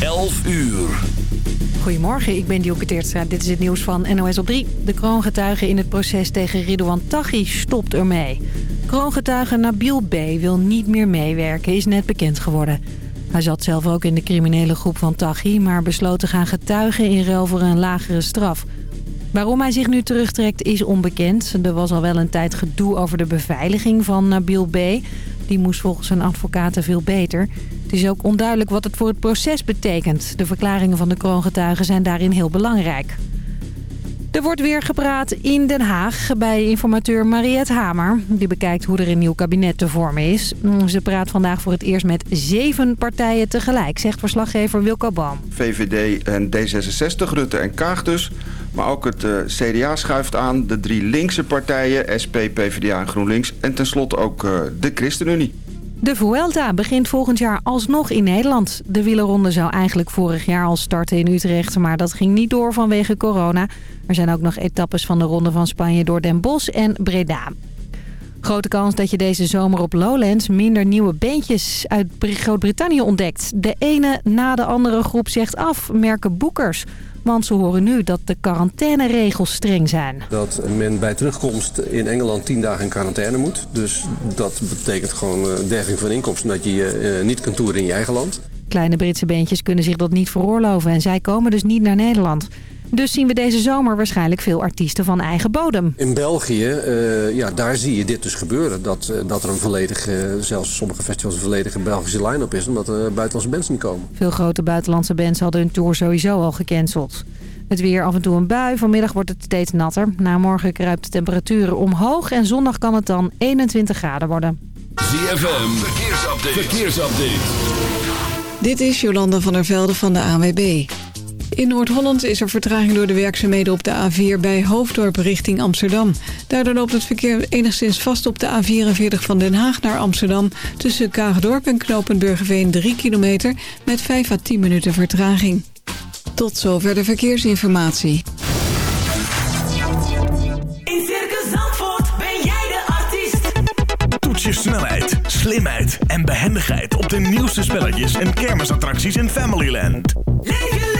11 uur. Goedemorgen, ik ben Dielke Teertstra. Dit is het nieuws van NOS op 3. De kroongetuige in het proces tegen Ridouan Taghi stopt ermee. Kroongetuige Nabil B. wil niet meer meewerken, is net bekend geworden. Hij zat zelf ook in de criminele groep van Taghi... maar besloot te gaan getuigen in ruil voor een lagere straf. Waarom hij zich nu terugtrekt is onbekend. Er was al wel een tijd gedoe over de beveiliging van Nabil B. Die moest volgens zijn advocaten veel beter. Het is ook onduidelijk wat het voor het proces betekent. De verklaringen van de kroongetuigen zijn daarin heel belangrijk. Er wordt weer gepraat in Den Haag bij informateur Mariette Hamer. Die bekijkt hoe er een nieuw kabinet te vormen is. Ze praat vandaag voor het eerst met zeven partijen tegelijk, zegt verslaggever Wilco Boom. VVD en D66, Rutte en Kaag dus. Maar ook het uh, CDA schuift aan, de drie linkse partijen, SP, PvdA en GroenLinks. En tenslotte ook uh, de ChristenUnie. De Vuelta begint volgend jaar alsnog in Nederland. De wielerronde zou eigenlijk vorig jaar al starten in Utrecht, maar dat ging niet door vanwege corona. Er zijn ook nog etappes van de Ronde van Spanje door Den Bosch en Breda. Grote kans dat je deze zomer op Lowlands minder nieuwe beentjes uit Groot-Brittannië ontdekt. De ene na de andere groep zegt af, merken boekers. Want ze horen nu dat de quarantaineregels streng zijn. Dat men bij terugkomst in Engeland 10 dagen in quarantaine moet. Dus dat betekent gewoon derging van inkomsten dat je je niet kunt toeren in je eigen land. Kleine Britse beentjes kunnen zich dat niet veroorloven en zij komen dus niet naar Nederland. Dus zien we deze zomer waarschijnlijk veel artiesten van eigen bodem. In België, uh, ja, daar zie je dit dus gebeuren. Dat, uh, dat er een volledige, zelfs sommige festivals een volledige Belgische line-up is. Omdat er buitenlandse bands niet komen. Veel grote buitenlandse bands hadden hun tour sowieso al gecanceld. Het weer af en toe een bui. Vanmiddag wordt het steeds natter. Na morgen kruipt de temperaturen omhoog. En zondag kan het dan 21 graden worden. ZFM, verkeersupdate. verkeersupdate. Dit is Jolanda van der Velde van de ANWB. In Noord-Holland is er vertraging door de werkzaamheden op de A4 bij Hoofddorp richting Amsterdam. Daardoor loopt het verkeer enigszins vast op de A44 van Den Haag naar Amsterdam... tussen Kaagdorp en Knopenburgerveen 3 kilometer met 5 à 10 minuten vertraging. Tot zover de verkeersinformatie. In Circus Zandvoort ben jij de artiest. Toets je snelheid, slimheid en behendigheid op de nieuwste spelletjes en kermisattracties in Familyland. Leef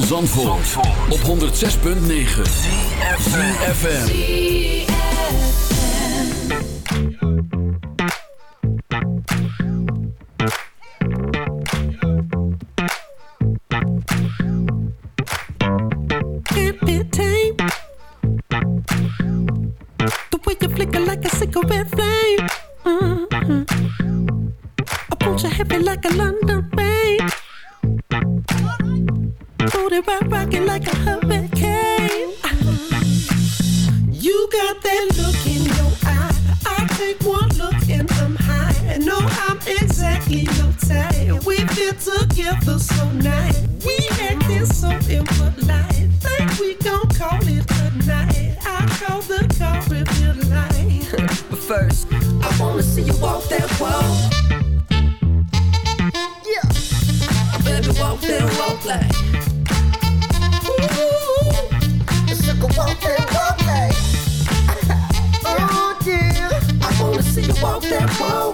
Van Zandvoort, op 106.9 CFFM can't be tamed. The way you flicker like a London. Booty rock rocking like a hurricane. You got that look in your eye. I take one look and I'm high. I know I'm exactly your type. We fit together so nice. We acting so impolite. Think we gon' call it a night. I call the car if you like. but first, I wanna see you walk that walk. Walk that walk.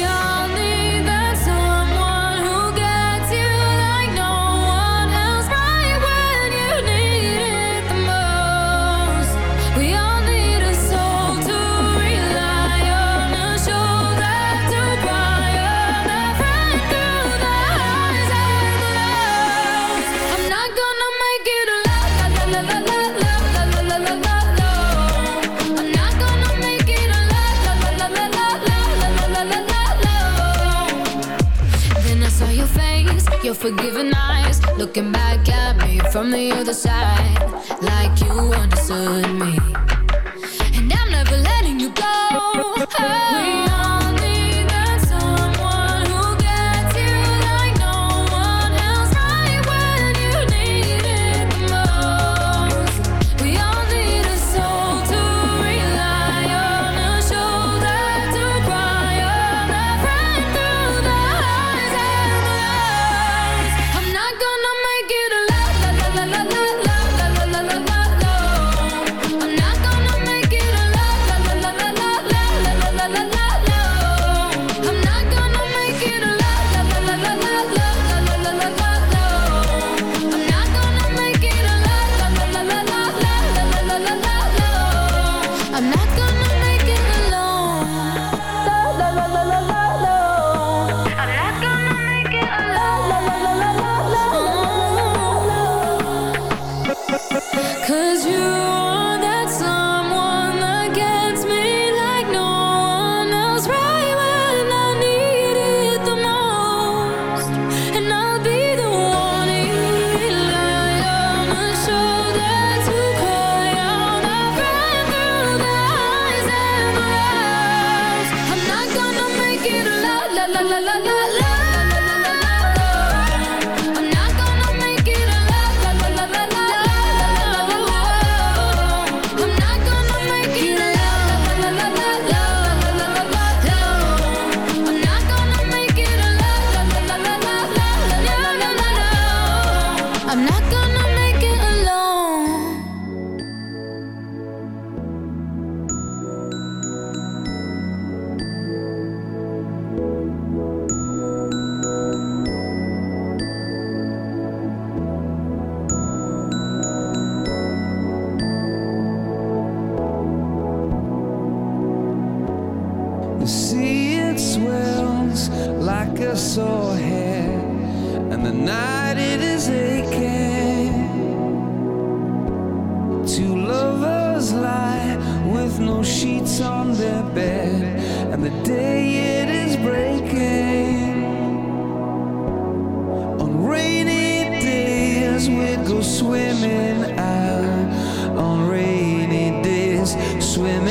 looking back at me from the other side, like you understood me. A sore hair, and the night it is aching. Two lovers lie with no sheets on their bed, and the day it is breaking. On rainy days, we go swimming out, on rainy days, swimming.